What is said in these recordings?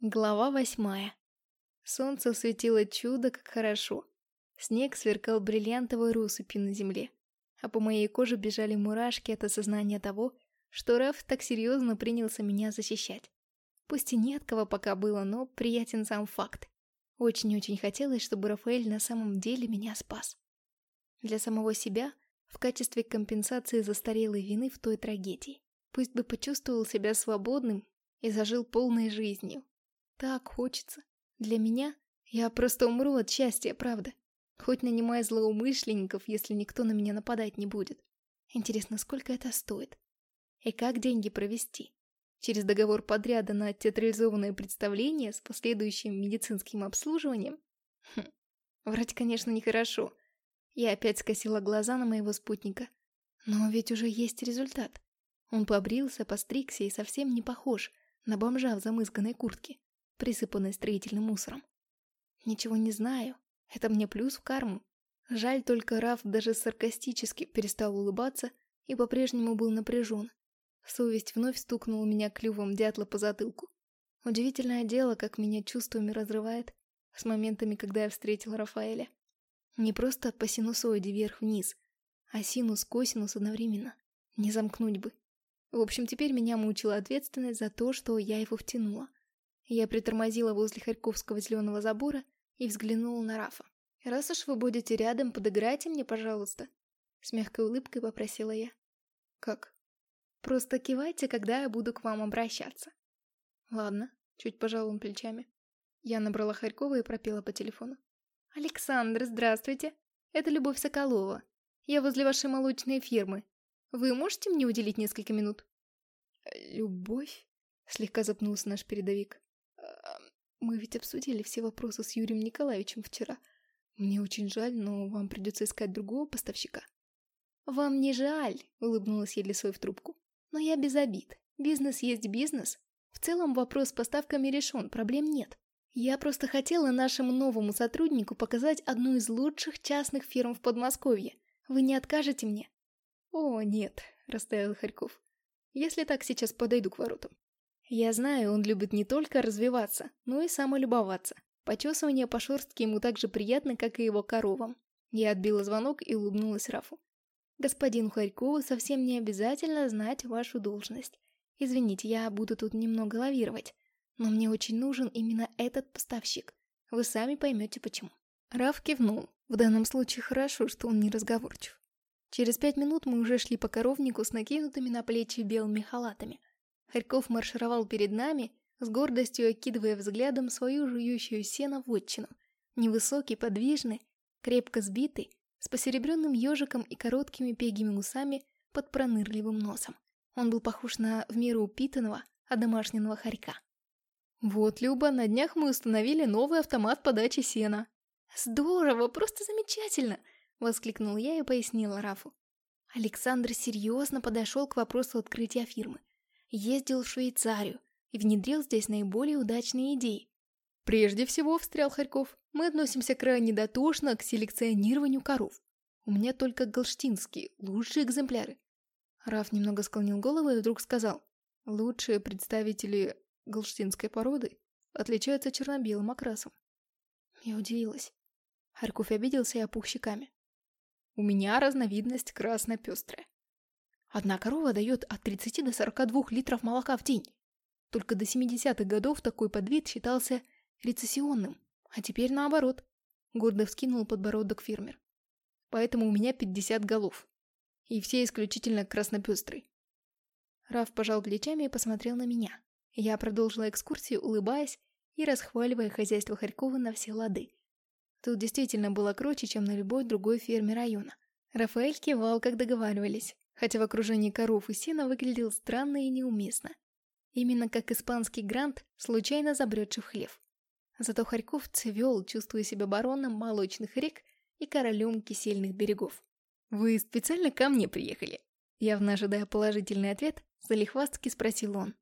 Глава восьмая. Солнце светило чудо, как хорошо. Снег сверкал бриллиантовой россыпью на земле. А по моей коже бежали мурашки от осознания того, что Раф так серьезно принялся меня защищать. Пусть и не от кого пока было, но приятен сам факт. Очень-очень хотелось, чтобы Рафаэль на самом деле меня спас. Для самого себя, в качестве компенсации застарелой вины в той трагедии. Пусть бы почувствовал себя свободным и зажил полной жизнью. Так хочется. Для меня я просто умру от счастья, правда. Хоть нанимай злоумышленников, если никто на меня нападать не будет. Интересно, сколько это стоит? И как деньги провести? Через договор подряда на театрализованное представление с последующим медицинским обслуживанием? Хм, врать, конечно, нехорошо. Я опять скосила глаза на моего спутника. Но ведь уже есть результат. Он побрился, постригся и совсем не похож на бомжа в замызганной куртке присыпанной строительным мусором. Ничего не знаю. Это мне плюс в карму. Жаль только Раф даже саркастически перестал улыбаться и по-прежнему был напряжен. Совесть вновь стукнула меня клювом дятла по затылку. Удивительное дело, как меня чувствами разрывает с моментами, когда я встретила Рафаэля. Не просто по синусоиде вверх-вниз, а синус-косинус одновременно. Не замкнуть бы. В общем, теперь меня мучила ответственность за то, что я его втянула. Я притормозила возле Харьковского зеленого забора и взглянула на Рафа. «Раз уж вы будете рядом, подыграйте мне, пожалуйста», — с мягкой улыбкой попросила я. «Как?» «Просто кивайте, когда я буду к вам обращаться». «Ладно», — чуть пожал он плечами. Я набрала Харькова и пропела по телефону. «Александр, здравствуйте. Это Любовь Соколова. Я возле вашей молочной фирмы. Вы можете мне уделить несколько минут?» «Любовь?» — слегка запнулся наш передовик. Мы ведь обсудили все вопросы с Юрием Николаевичем вчера. Мне очень жаль, но вам придется искать другого поставщика. Вам не жаль, улыбнулась я Лисой в трубку. Но я без обид. Бизнес есть бизнес. В целом вопрос с поставками решен, проблем нет. Я просто хотела нашему новому сотруднику показать одну из лучших частных фирм в Подмосковье. Вы не откажете мне? О, нет, растаял Харьков. Если так, сейчас подойду к воротам. Я знаю, он любит не только развиваться, но и самолюбоваться. Почесывание по шерстке ему так же приятно, как и его коровам. Я отбила звонок и улыбнулась Рафу. «Господин Харькову совсем не обязательно знать вашу должность. Извините, я буду тут немного лавировать, но мне очень нужен именно этот поставщик. Вы сами поймете почему». Раф кивнул. В данном случае хорошо, что он не разговорчив. Через пять минут мы уже шли по коровнику с накинутыми на плечи белыми халатами. Харьков маршировал перед нами, с гордостью окидывая взглядом свою жующую сено вотчину. Невысокий, подвижный, крепко сбитый, с посеребренным ежиком и короткими пегими усами под пронырливым носом. Он был похож на в меру упитанного, одомашненного хорька. «Вот, Люба, на днях мы установили новый автомат подачи сена». «Здорово, просто замечательно!» — воскликнул я и пояснила Рафу. Александр серьезно подошел к вопросу открытия фирмы ездил в Швейцарию и внедрил здесь наиболее удачные идеи. Прежде всего, встрял Харьков, мы относимся крайне дотошно к селекционированию коров. У меня только галштинские, лучшие экземпляры. Раф немного склонил голову и вдруг сказал, лучшие представители галштинской породы отличаются черно-белым окрасом. Я удивилась. Харьков обиделся и опух щеками. У меня разновидность красно-пестрая. Одна корова дает от 30 до 42 литров молока в день. Только до 70-х годов такой подвид считался рецессионным, а теперь наоборот. Гордо вскинул подбородок фермер. Поэтому у меня 50 голов. И все исключительно краснопестрые. Раф пожал плечами и посмотрел на меня. Я продолжила экскурсию, улыбаясь и расхваливая хозяйство Харькова на все лады. Тут действительно было круче, чем на любой другой ферме района. Рафаэль кивал, как договаривались хотя в окружении коров и сена выглядел странно и неуместно. Именно как испанский грант, случайно забретший в хлев. Зато Харьков цвел, чувствуя себя бароном молочных рек и королем кисельных берегов. «Вы специально ко мне приехали?» Явно ожидая положительный ответ, залихвастки спросил он.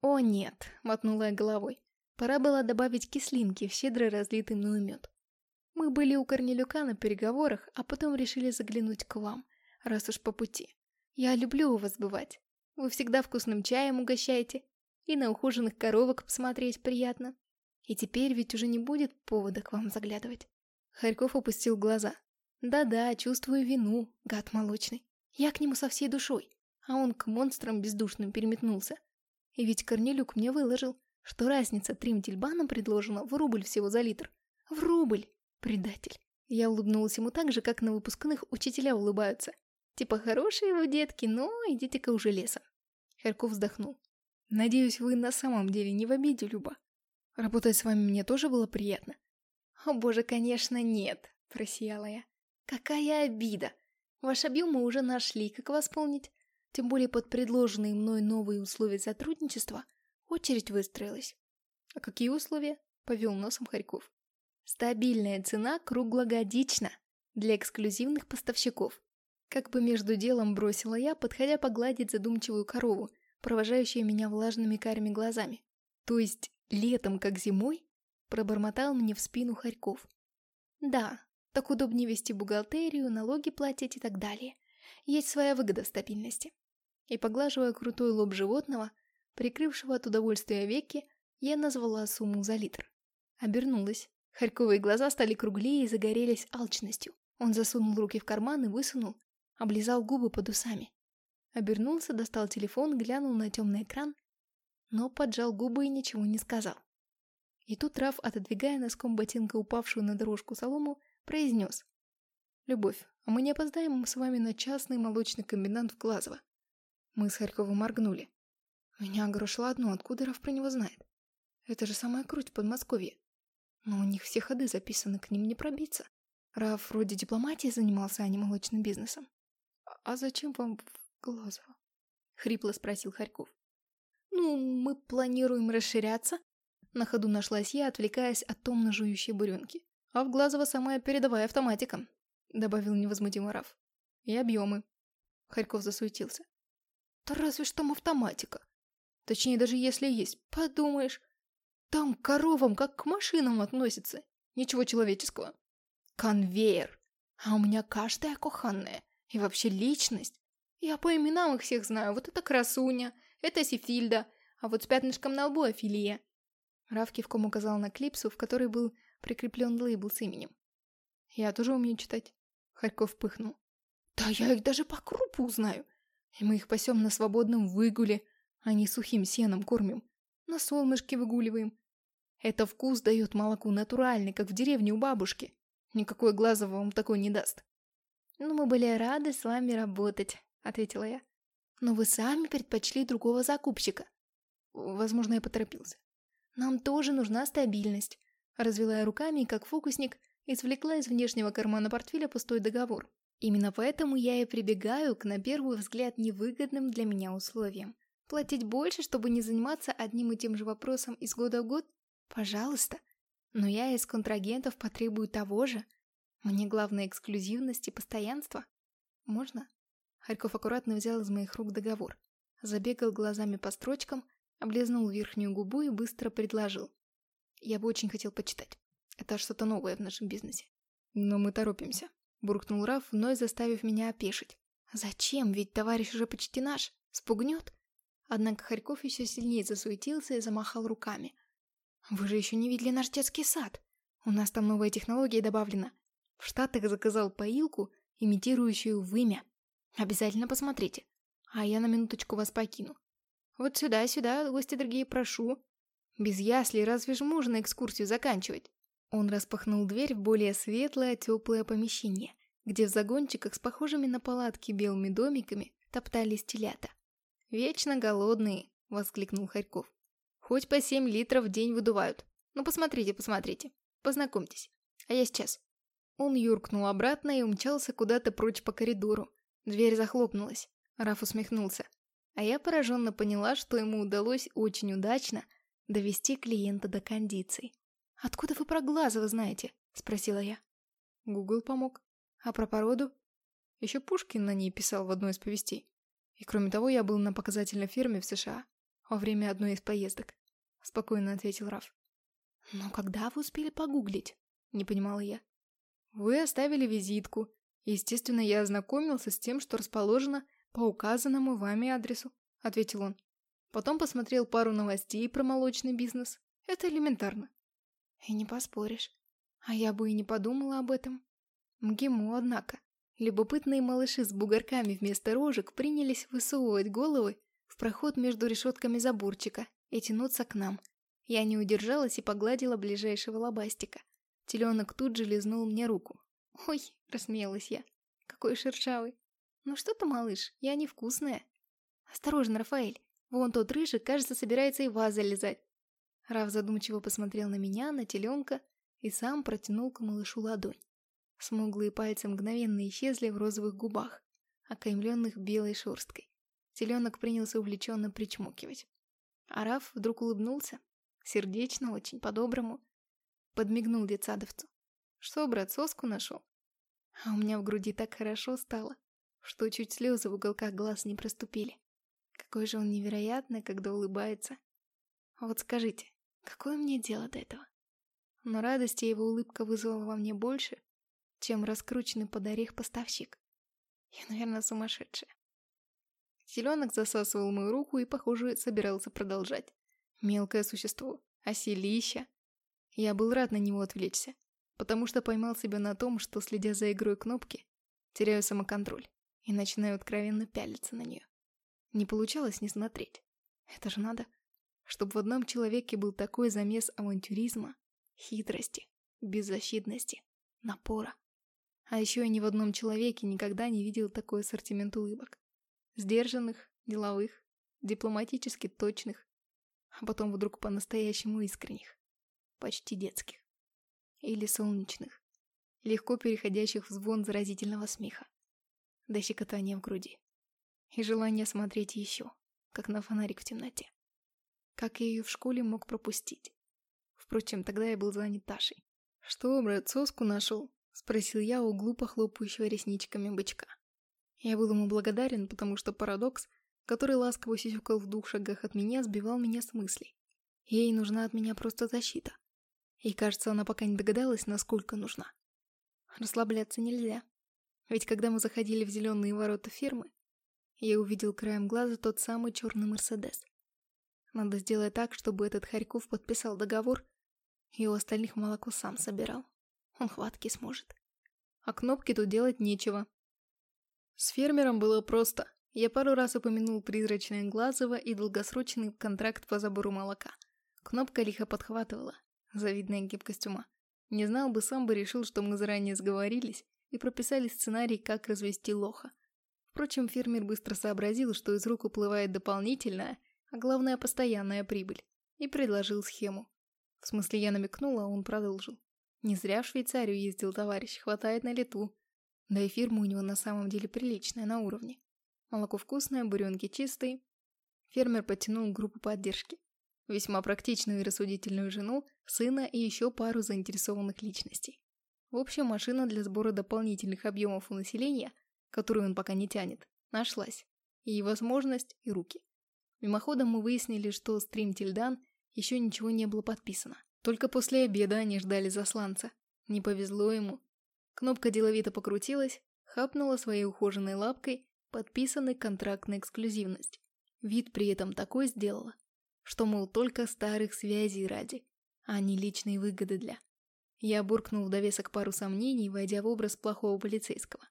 «О нет», — мотнула я головой. Пора было добавить кислинки в щедро разлитый мною мед. Мы были у Корнелюка на переговорах, а потом решили заглянуть к вам, раз уж по пути. Я люблю у вас бывать. Вы всегда вкусным чаем угощаете. И на ухоженных коровок посмотреть приятно. И теперь ведь уже не будет повода к вам заглядывать. Харьков опустил глаза. Да-да, чувствую вину, гад молочный. Я к нему со всей душой, а он к монстрам бездушным переметнулся. И ведь Корнелюк мне выложил, что разница тримтельбаном предложена в рубль всего за литр. В рубль! Предатель. Я улыбнулась ему так же, как на выпускных учителя улыбаются. Типа, хорошие вы, детки, но идите-ка уже лесом. Харьков вздохнул. Надеюсь, вы на самом деле не в обиде, Люба. Работать с вами мне тоже было приятно. О боже, конечно, нет, просияла я. Какая обида! Ваш объем мы уже нашли, как восполнить? Тем более под предложенные мной новые условия сотрудничества очередь выстроилась. А какие условия? Повел носом Харьков. Стабильная цена круглогодично для эксклюзивных поставщиков. Как бы между делом бросила я, подходя погладить задумчивую корову, провожающую меня влажными карими глазами. То есть летом, как зимой? Пробормотал мне в спину Харьков. Да, так удобнее вести бухгалтерию, налоги платить и так далее. Есть своя выгода стабильности. И поглаживая крутой лоб животного, прикрывшего от удовольствия веки, я назвала сумму за литр. Обернулась. Харьковые глаза стали круглее и загорелись алчностью. Он засунул руки в карман и высунул, облизал губы под усами. Обернулся, достал телефон, глянул на темный экран, но поджал губы и ничего не сказал. И тут Раф, отодвигая носком ботинка упавшую на дорожку солому, произнес. «Любовь, а мы не опоздаем с вами на частный молочный комбинат в Глазово?» Мы с Харьковым моргнули. Меня огорошило одно, откуда Раф про него знает. Это же самая круть в Подмосковье. Но у них все ходы записаны, к ним не пробиться. Раф вроде дипломатией занимался, а не молочным бизнесом. «А зачем вам в Глазово?» — хрипло спросил Харьков. «Ну, мы планируем расширяться». На ходу нашлась я, отвлекаясь от томно жующей буренки. «А в Глазово самая передовая автоматика», — добавил невозмутимо Раф. «И объемы». Харьков засуетился. «Да разве что автоматика. Точнее, даже если есть, подумаешь, там к коровам как к машинам относятся. Ничего человеческого. Конвейер. А у меня каждая кухонная. И вообще личность. Я по именам их всех знаю. Вот это Красуня, это Сифильда, а вот с пятнышком на лбу Афилия. Раф кивком указал на клипсу, в которой был прикреплен лейбл с именем. Я тоже умею читать. Харьков пыхнул. Да я их даже по крупу узнаю. И мы их пасем на свободном выгуле, а не сухим сеном кормим. На солнышке выгуливаем. Это вкус дает молоку натуральный, как в деревне у бабушки. Никакой глазов вам такой не даст. «Ну, мы были рады с вами работать», — ответила я. «Но вы сами предпочли другого закупщика». Возможно, я поторопился. «Нам тоже нужна стабильность», — развела я руками и, как фокусник, извлекла из внешнего кармана портфеля пустой договор. Именно поэтому я и прибегаю к, на первый взгляд, невыгодным для меня условиям. Платить больше, чтобы не заниматься одним и тем же вопросом из года в год? Пожалуйста. Но я из контрагентов потребую того же. Мне главное эксклюзивность и постоянство. Можно? Харьков аккуратно взял из моих рук договор. Забегал глазами по строчкам, облизнул верхнюю губу и быстро предложил. Я бы очень хотел почитать. Это что-то новое в нашем бизнесе. Но мы торопимся. Буркнул Раф, вновь заставив меня опешить. Зачем? Ведь товарищ уже почти наш. Спугнет? Однако Харьков еще сильнее засуетился и замахал руками. Вы же еще не видели наш детский сад. У нас там новая технология добавлена. В Штатах заказал поилку, имитирующую вымя. Обязательно посмотрите. А я на минуточку вас покину. Вот сюда, сюда, гости дорогие, прошу. Без ясли разве же можно экскурсию заканчивать? Он распахнул дверь в более светлое, теплое помещение, где в загончиках с похожими на палатки белыми домиками топтались телята. «Вечно голодные!» — воскликнул Харьков. Хоть по 7 литров в день выдувают. Ну посмотрите, посмотрите. Познакомьтесь. А я сейчас. Он юркнул обратно и умчался куда-то прочь по коридору. Дверь захлопнулась. Раф усмехнулся. А я пораженно поняла, что ему удалось очень удачно довести клиента до кондиций. «Откуда вы про Глазова знаете?» – спросила я. Гугл помог. А про породу? Еще Пушкин на ней писал в одной из повестей. И кроме того, я был на показательной ферме в США во время одной из поездок», — спокойно ответил Раф. «Но когда вы успели погуглить?» — не понимала я. «Вы оставили визитку. Естественно, я ознакомился с тем, что расположено по указанному вами адресу», — ответил он. Потом посмотрел пару новостей про молочный бизнес. Это элементарно. И не поспоришь. А я бы и не подумала об этом. МГИМО, однако. Любопытные малыши с бугорками вместо рожек принялись высовывать головы в проход между решетками заборчика и тянуться к нам. Я не удержалась и погладила ближайшего лобастика. Теленок тут же лизнул мне руку. «Ой!» – рассмеялась я. «Какой шершавый!» «Ну что ты, малыш, я невкусная!» «Осторожно, Рафаэль! Вон тот рыжик, кажется, собирается и вас залезать!» Раф задумчиво посмотрел на меня, на теленка и сам протянул к малышу ладонь. Смуглые пальцы мгновенно исчезли в розовых губах, окаймленных белой шерсткой. Теленок принялся увлеченно причмокивать. А Раф вдруг улыбнулся, сердечно, очень по-доброму, подмигнул детсадовцу. «Что, брат, соску нашел?» А у меня в груди так хорошо стало, что чуть слезы в уголках глаз не проступили. Какой же он невероятный, когда улыбается. Вот скажите, какое мне дело до этого? Но радости его улыбка вызвала во мне больше, чем раскрученный под орех поставщик. Я, наверное, сумасшедшая. Зеленок засасывал мою руку и, похоже, собирался продолжать. Мелкое существо, оселища. Я был рад на него отвлечься, потому что поймал себя на том, что, следя за игрой кнопки, теряю самоконтроль и начинаю откровенно пялиться на нее. Не получалось не смотреть. Это же надо, чтобы в одном человеке был такой замес авантюризма, хитрости, беззащитности, напора. А еще я ни в одном человеке никогда не видел такой ассортимент улыбок. Сдержанных, деловых, дипломатически точных, а потом вдруг по-настоящему искренних, почти детских. Или солнечных, легко переходящих в звон заразительного смеха, до щекотания в груди. И желание смотреть еще, как на фонарик в темноте. Как я ее в школе мог пропустить? Впрочем, тогда я был занят Ташей. «Что, брат, соску нашел?» — спросил я у глупо хлопающего ресничками бычка. Я был ему благодарен, потому что парадокс, который ласково сисюкал в двух шагах от меня, сбивал меня с мыслей. Ей нужна от меня просто защита. И кажется, она пока не догадалась, насколько нужна. Расслабляться нельзя. Ведь когда мы заходили в зеленые ворота фермы, я увидел краем глаза тот самый черный Мерседес. Надо сделать так, чтобы этот Харьков подписал договор, и у остальных молоко сам собирал. Он хватки сможет. А кнопки тут делать нечего. С фермером было просто. Я пару раз упомянул призрачное Глазово и долгосрочный контракт по забору молока. Кнопка лихо подхватывала. Завидная гибкость ума. Не знал бы, сам бы решил, что мы заранее сговорились и прописали сценарий, как развести лоха. Впрочем, фермер быстро сообразил, что из рук уплывает дополнительная, а главное постоянная прибыль, и предложил схему. В смысле, я намекнула, а он продолжил. Не зря в Швейцарию ездил товарищ, хватает на лету. Да и фирма у него на самом деле приличная, на уровне. Молоко вкусное, буренки чистые. Фермер подтянул группу поддержки. Весьма практичную и рассудительную жену, сына и еще пару заинтересованных личностей. В общем, машина для сбора дополнительных объемов у населения, которую он пока не тянет, нашлась. И возможность, и руки. Мимоходом мы выяснили, что с Тримтильдан еще ничего не было подписано. Только после обеда они ждали засланца. Не повезло ему. Кнопка деловито покрутилась, хапнула своей ухоженной лапкой подписанный контракт на эксклюзивность. Вид при этом такой сделала, что, мол, только старых связей ради, а не личной выгоды для. Я буркнул в довесок пару сомнений, войдя в образ плохого полицейского.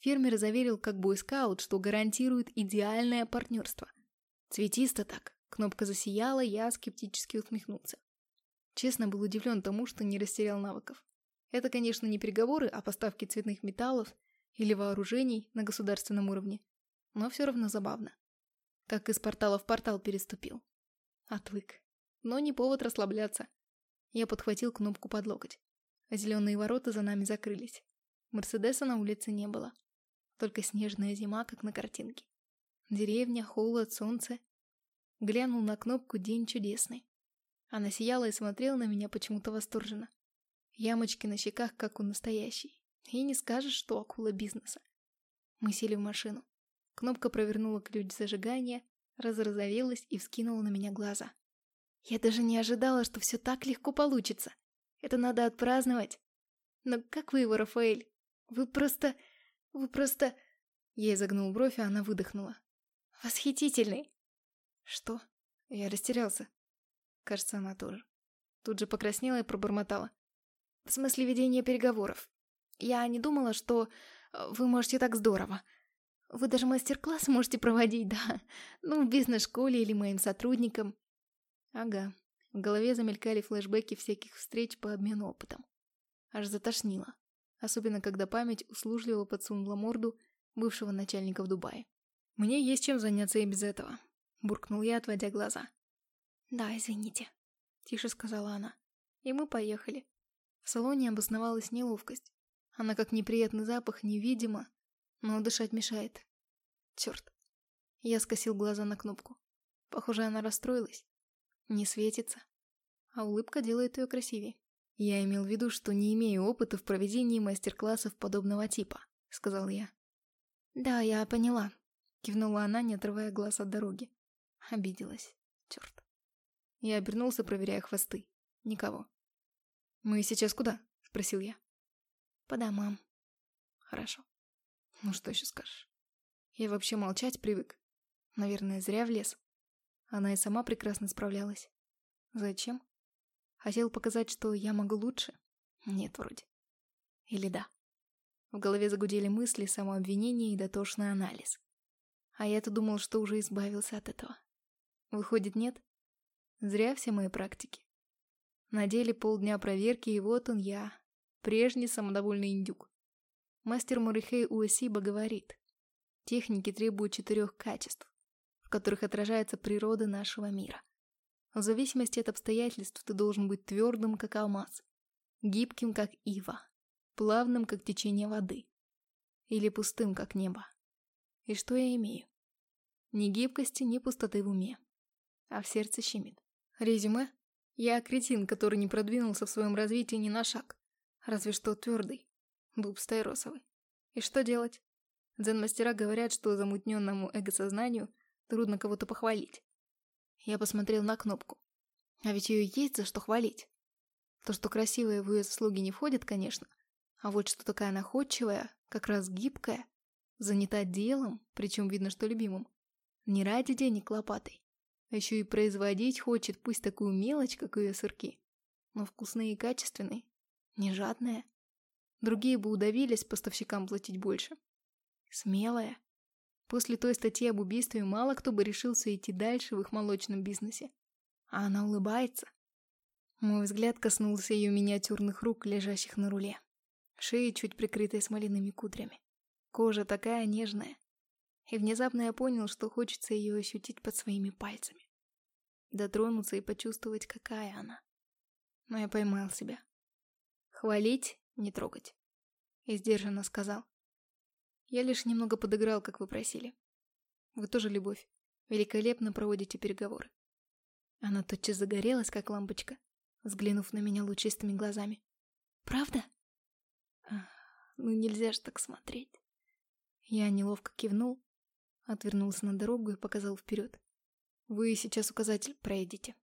Фермер заверил как бойскаут, что гарантирует идеальное партнерство – Цветисто так. Кнопка засияла, я скептически усмехнулся. Честно, был удивлен тому, что не растерял навыков. Это, конечно, не переговоры о поставке цветных металлов или вооружений на государственном уровне, но все равно забавно. Как из портала в портал переступил. Отвык. Но не повод расслабляться. Я подхватил кнопку под локоть. А зеленые ворота за нами закрылись. Мерседеса на улице не было. Только снежная зима, как на картинке. Деревня, холод, солнце. Глянул на кнопку «День чудесный». Она сияла и смотрела на меня почему-то восторженно. Ямочки на щеках, как у настоящей. И не скажешь, что акула бизнеса. Мы сели в машину. Кнопка провернула ключ зажигания, разразовелась и вскинула на меня глаза. Я даже не ожидала, что все так легко получится. Это надо отпраздновать. Но как вы его, Рафаэль? Вы просто... Вы просто... Я изогнул бровь, а она выдохнула. Восхитительный. Что? Я растерялся. Кажется, она тоже. Тут же покраснела и пробормотала. В смысле ведения переговоров. Я не думала, что э, вы можете так здорово. Вы даже мастер-класс можете проводить, да. Ну, в бизнес-школе или моим сотрудникам. Ага. В голове замелькали флешбеки всяких встреч по обмену опытом. Аж затошнило. Особенно, когда память услужливо подсунула морду бывшего начальника в Дубае. «Мне есть чем заняться и без этого», — буркнул я, отводя глаза. «Да, извините», — тише сказала она. И мы поехали. В салоне обосновалась неловкость. Она как неприятный запах, невидимо, но дышать мешает. Черт. Я скосил глаза на кнопку. Похоже, она расстроилась. Не светится. А улыбка делает ее красивее. Я имел в виду, что не имею опыта в проведении мастер-классов подобного типа, сказал я. Да, я поняла. Кивнула она, не отрывая глаз от дороги. Обиделась. Черт. Я обернулся, проверяя хвосты. Никого. «Мы сейчас куда?» — спросил я. «По домам». «Хорошо. Ну что еще скажешь?» Я вообще молчать привык. Наверное, зря влез. Она и сама прекрасно справлялась. Зачем? Хотел показать, что я могу лучше? Нет, вроде. Или да? В голове загудели мысли, самообвинение и дотошный анализ. А я-то думал, что уже избавился от этого. Выходит, нет? Зря все мои практики. На деле полдня проверки, и вот он я, прежний самодовольный индюк. Мастер Мурихей Уэсиба говорит, техники требуют четырех качеств, в которых отражается природа нашего мира. В зависимости от обстоятельств ты должен быть твердым, как алмаз, гибким, как ива, плавным, как течение воды, или пустым, как небо. И что я имею? Ни гибкости, ни пустоты в уме, а в сердце щемит. Резюме я кретин, который не продвинулся в своем развитии ни на шаг. Разве что твердый. Дуб стайросовый. И что делать? Дзен-мастера говорят, что замутненному эго-сознанию трудно кого-то похвалить. Я посмотрел на кнопку. А ведь ее есть за что хвалить. То, что красивая в ее заслуги не входит, конечно. А вот что такая находчивая, как раз гибкая, занята делом, причем видно, что любимым. Не ради денег лопатой, а еще и производить хочет, пусть такую мелочь, как ее сырки. Но вкусные и качественные. Не жадная. Другие бы удавились поставщикам платить больше. Смелая. После той статьи об убийстве мало кто бы решился идти дальше в их молочном бизнесе. А она улыбается. Мой взгляд коснулся ее миниатюрных рук, лежащих на руле. Шеи чуть прикрытая смоляными кудрями. Кожа такая нежная. И внезапно я понял, что хочется ее ощутить под своими пальцами. Дотронуться и почувствовать, какая она. Но я поймал себя. Хвалить, не трогать. И сдержанно сказал. Я лишь немного подыграл, как вы просили. Вы тоже, Любовь, великолепно проводите переговоры. Она тотчас загорелась, как лампочка, взглянув на меня лучистыми глазами. «Правда?» «Ну нельзя ж так смотреть». Я неловко кивнул, Отвернулся на дорогу и показал вперед. «Вы сейчас указатель проедете».